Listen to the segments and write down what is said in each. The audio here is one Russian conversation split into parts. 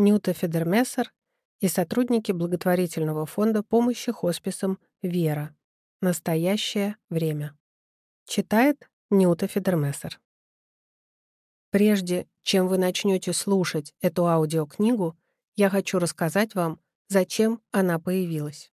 Нюта Федермессер и сотрудники благотворительного фонда помощи хосписам «Вера. Настоящее время». Читает Нюта Федермессер. Прежде чем вы начнете слушать эту аудиокнигу, я хочу рассказать вам, зачем она появилась.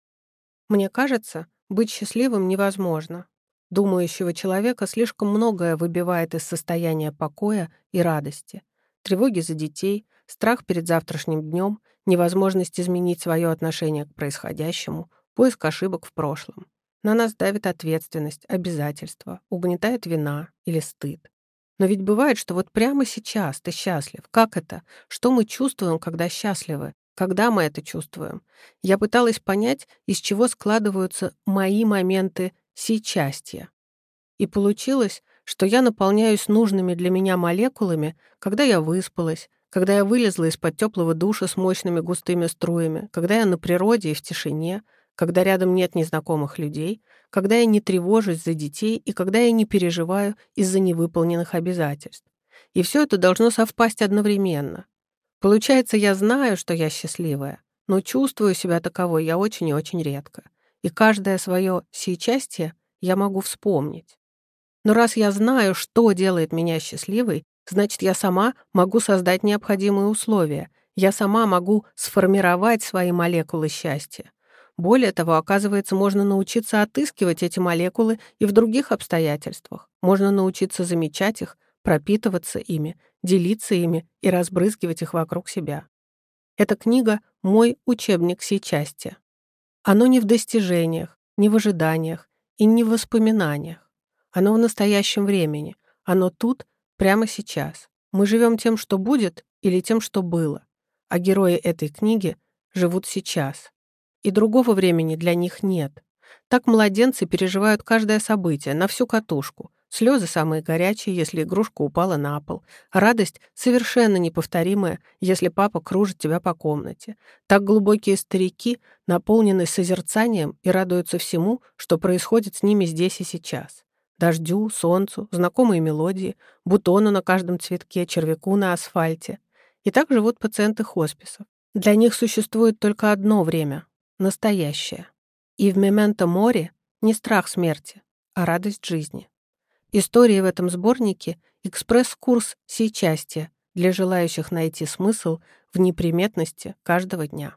Мне кажется, быть счастливым невозможно. Думающего человека слишком многое выбивает из состояния покоя и радости. Тревоги за детей, страх перед завтрашним днем, невозможность изменить свое отношение к происходящему, поиск ошибок в прошлом. На нас давит ответственность, обязательства, угнетает вина или стыд. Но ведь бывает, что вот прямо сейчас ты счастлив. Как это? Что мы чувствуем, когда счастливы? Когда мы это чувствуем? Я пыталась понять, из чего складываются мои моменты сейчастья. И получилось, что я наполняюсь нужными для меня молекулами, когда я выспалась, когда я вылезла из-под теплого душа с мощными густыми струями, когда я на природе и в тишине, когда рядом нет незнакомых людей, когда я не тревожусь за детей и когда я не переживаю из-за невыполненных обязательств. И все это должно совпасть одновременно. Получается, я знаю, что я счастливая, но чувствую себя таковой я очень и очень редко. И каждое свое сейчастье я могу вспомнить. Но раз я знаю, что делает меня счастливой, Значит, я сама могу создать необходимые условия. Я сама могу сформировать свои молекулы счастья. Более того, оказывается, можно научиться отыскивать эти молекулы и в других обстоятельствах. Можно научиться замечать их, пропитываться ими, делиться ими и разбрызгивать их вокруг себя. Эта книга — мой учебник сейчастия. Оно не в достижениях, не в ожиданиях и не в воспоминаниях. Оно в настоящем времени. Оно тут Прямо сейчас. Мы живем тем, что будет, или тем, что было. А герои этой книги живут сейчас. И другого времени для них нет. Так младенцы переживают каждое событие, на всю катушку. Слезы самые горячие, если игрушка упала на пол. Радость совершенно неповторимая, если папа кружит тебя по комнате. Так глубокие старики наполнены созерцанием и радуются всему, что происходит с ними здесь и сейчас. Дождю, солнцу, знакомые мелодии, бутону на каждом цветке, червяку на асфальте. И так живут пациенты хосписов. Для них существует только одно время — настоящее. И в «Мементо море» не страх смерти, а радость жизни. Истории в этом сборнике — экспресс-курс сейчастия для желающих найти смысл в неприметности каждого дня.